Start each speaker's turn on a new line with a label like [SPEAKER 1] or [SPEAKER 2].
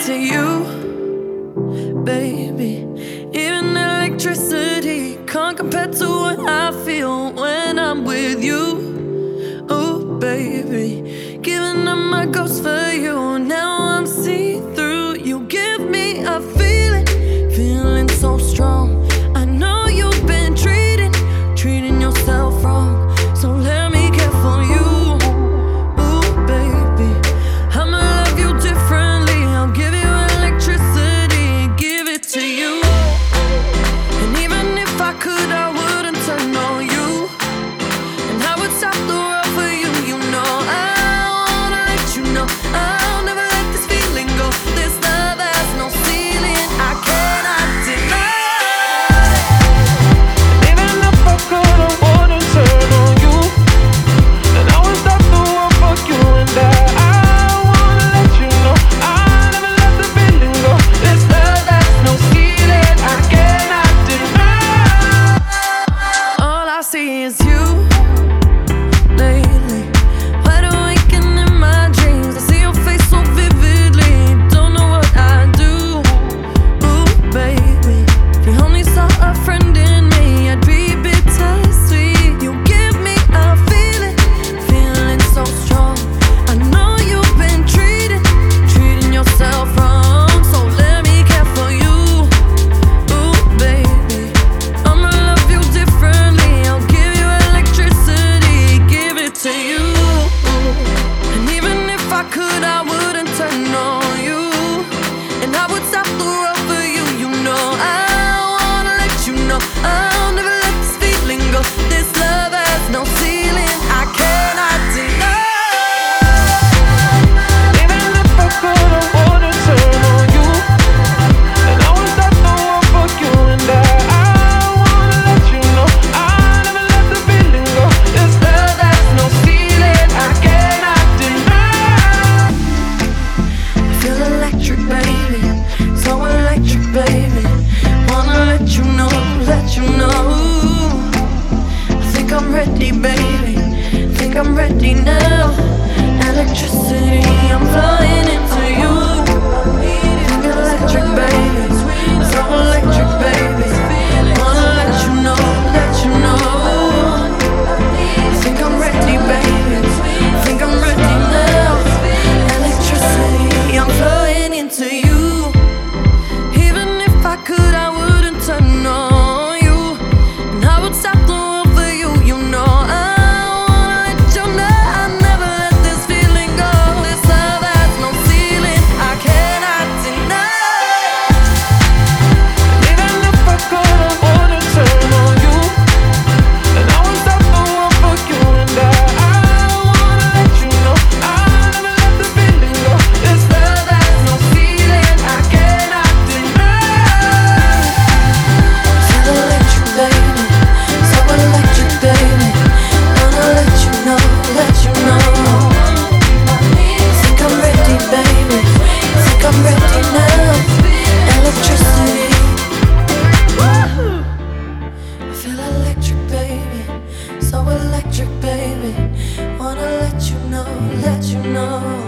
[SPEAKER 1] to you, baby. Even electricity can't compare to what I feel when I'm with you. Oh, baby. Giving up my ghost for you. Now I'm see through. You give me a feel. let you know, let you know. I think I'm ready, baby. I think I'm ready now. Electricity, I'm flying. let you know.